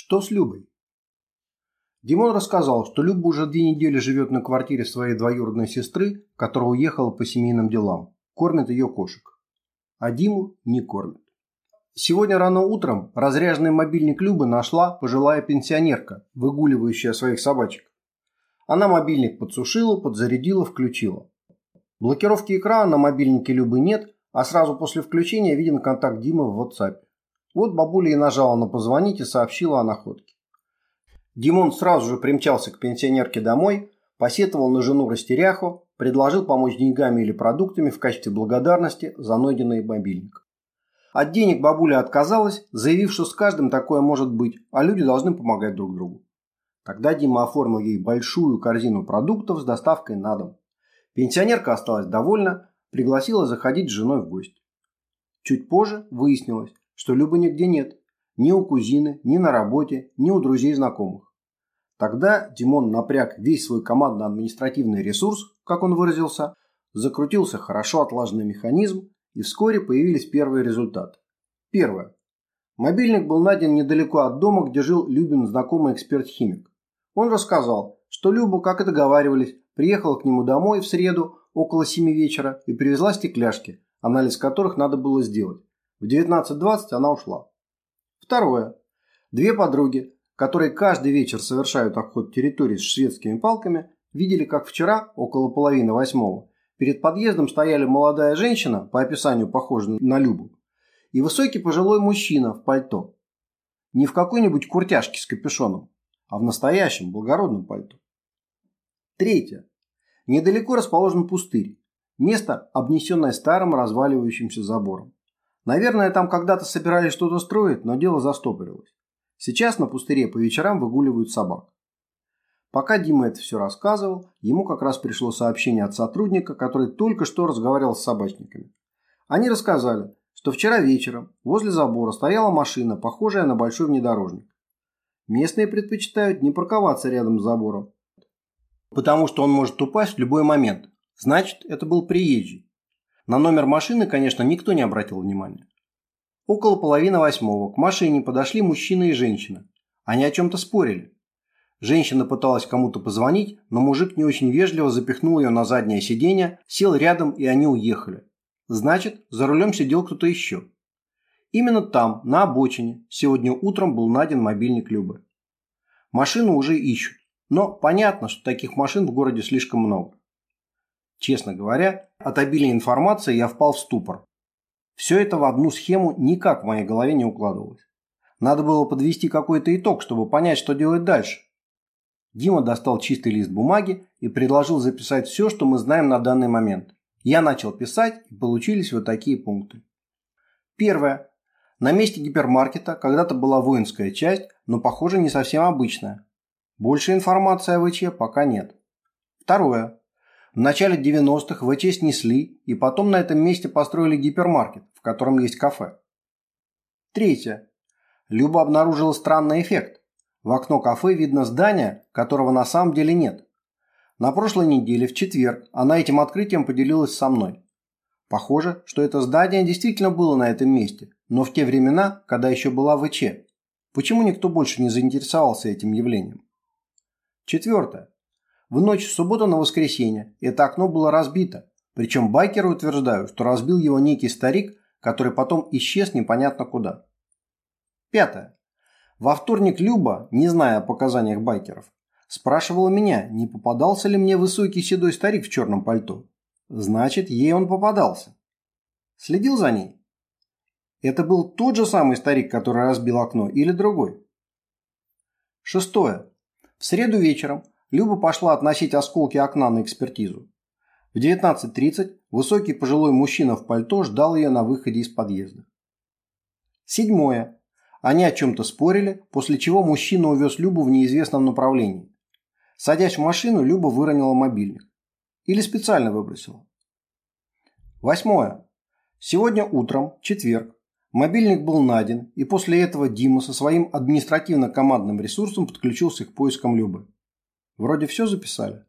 Что с Любой? Димон рассказал, что Люба уже две недели живет на квартире своей двоюродной сестры, которая уехала по семейным делам. Кормит ее кошек. А Диму не кормит. Сегодня рано утром разряженный мобильник Любы нашла пожилая пенсионерка, выгуливающая своих собачек. Она мобильник подсушила, подзарядила, включила. Блокировки экрана на мобильнике Любы нет, а сразу после включения виден контакт Димы в WhatsApp. Вот бабуля и нажала на позвонить и сообщила о находке. Димон сразу же примчался к пенсионерке домой, посетовал на жену растеряху, предложил помочь деньгами или продуктами в качестве благодарности за найденный мобильник. От денег бабуля отказалась, заявив, что с каждым такое может быть, а люди должны помогать друг другу. Тогда Дима оформил ей большую корзину продуктов с доставкой на дом. Пенсионерка осталась довольна, пригласила заходить с женой в гости. Чуть позже выяснилось, что Любы нигде нет. Ни у кузины, ни на работе, ни у друзей знакомых. Тогда Димон напряг весь свой командно-административный ресурс, как он выразился, закрутился хорошо отлаженный механизм, и вскоре появились первые результаты. Первое. Мобильник был найден недалеко от дома, где жил Любин знакомый эксперт-химик. Он рассказал, что Люба, как и договаривались, приехала к нему домой в среду около 7 вечера и привезла стекляшки, анализ которых надо было сделать. В 19.20 она ушла. Второе. Две подруги, которые каждый вечер совершают обход территории с шведскими палками, видели, как вчера, около половины восьмого, перед подъездом стояли молодая женщина, по описанию похожая на Любу, и высокий пожилой мужчина в пальто. Не в какой-нибудь куртяжке с капюшоном, а в настоящем благородном пальто. Третье. Недалеко расположен пустырь. Место, обнесенное старым разваливающимся забором. Наверное, там когда-то собирались что-то строить, но дело застопорилось. Сейчас на пустыре по вечерам выгуливают собак. Пока Дима это все рассказывал, ему как раз пришло сообщение от сотрудника, который только что разговаривал с собачниками. Они рассказали, что вчера вечером возле забора стояла машина, похожая на большой внедорожник. Местные предпочитают не парковаться рядом с забором, потому что он может упасть в любой момент. Значит, это был приезжий. На номер машины, конечно, никто не обратил внимания. Около половины восьмого к машине подошли мужчина и женщина. Они о чем-то спорили. Женщина пыталась кому-то позвонить, но мужик не очень вежливо запихнул ее на заднее сиденье, сел рядом и они уехали. Значит, за рулем сидел кто-то еще. Именно там, на обочине, сегодня утром был найден мобильник Любы. Машину уже ищут, но понятно, что таких машин в городе слишком много. Честно говоря, от обилия информации я впал в ступор. Все это в одну схему никак в моей голове не укладывалось. Надо было подвести какой-то итог, чтобы понять, что делать дальше. Дима достал чистый лист бумаги и предложил записать все, что мы знаем на данный момент. Я начал писать, и получились вот такие пункты. Первое. На месте гипермаркета когда-то была воинская часть, но, похоже, не совсем обычная. Больше информации о ВЧ пока нет. Второе. В начале 90-х ВЧ снесли и потом на этом месте построили гипермаркет, в котором есть кафе. Третье. Люба обнаружила странный эффект. В окно кафе видно здание, которого на самом деле нет. На прошлой неделе, в четверг, она этим открытием поделилась со мной. Похоже, что это здание действительно было на этом месте, но в те времена, когда еще была ВЧ. Почему никто больше не заинтересовался этим явлением? Четвертое. В ночь с субботы на воскресенье это окно было разбито, причем байкеры утверждают, что разбил его некий старик, который потом исчез непонятно куда. Пятое. Во вторник Люба, не зная о показаниях байкеров, спрашивала меня, не попадался ли мне высокий седой старик в черном пальто. Значит, ей он попадался. Следил за ней. Это был тот же самый старик, который разбил окно, или другой? Шестое. В среду вечером Люба пошла относить осколки окна на экспертизу. В 19.30 высокий пожилой мужчина в пальто ждал ее на выходе из подъезда. Седьмое. Они о чем-то спорили, после чего мужчина увез Любу в неизвестном направлении. Садясь в машину, Люба выронила мобильник. Или специально выбросила. Восьмое. Сегодня утром, четверг, мобильник был найден, и после этого Дима со своим административно-командным ресурсом подключился к поискам Любы. Вроде все записали.